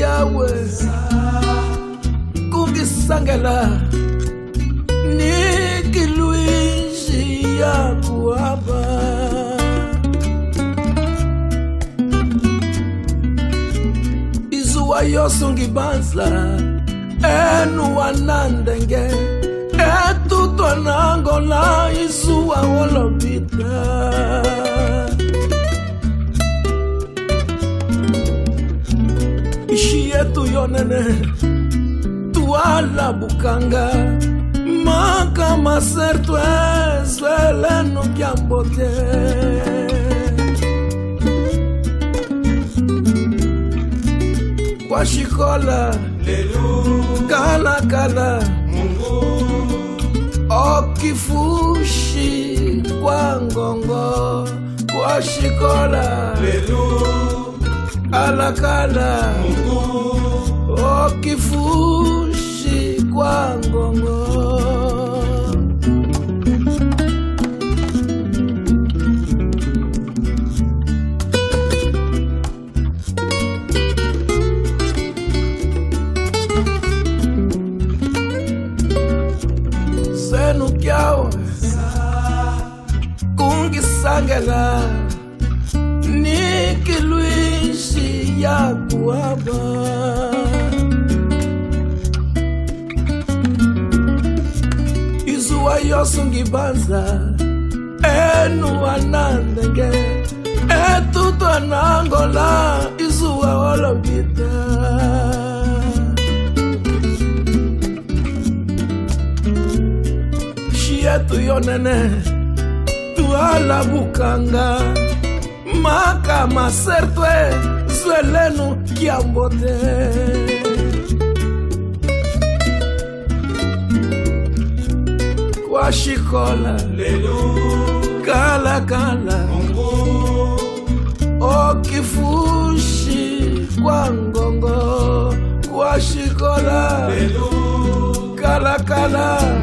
yawe kungisangela nikilwiji yakuhamba izuwa yose ungibanza enu wanandenge etutwanango na izuwa wolobita tuyonene twala bukanga makama ser tu ezwele nokiambo te kwashikola kalakala okifushi kwangongo kwashikola Lelu. kalakala okifushi kwa ngongo senu kyawe kungisangela ya kuaba izuwa yonso ngibanza enuwa na ndenge etutwa na ngola izuwa olobita shietu yo nene tuala bukanga maka masertwe Jésù ẹlẹ́nu Kwashikola lelu kala kala mungu okifushi kwa ngongo kwashikola lelu kala kala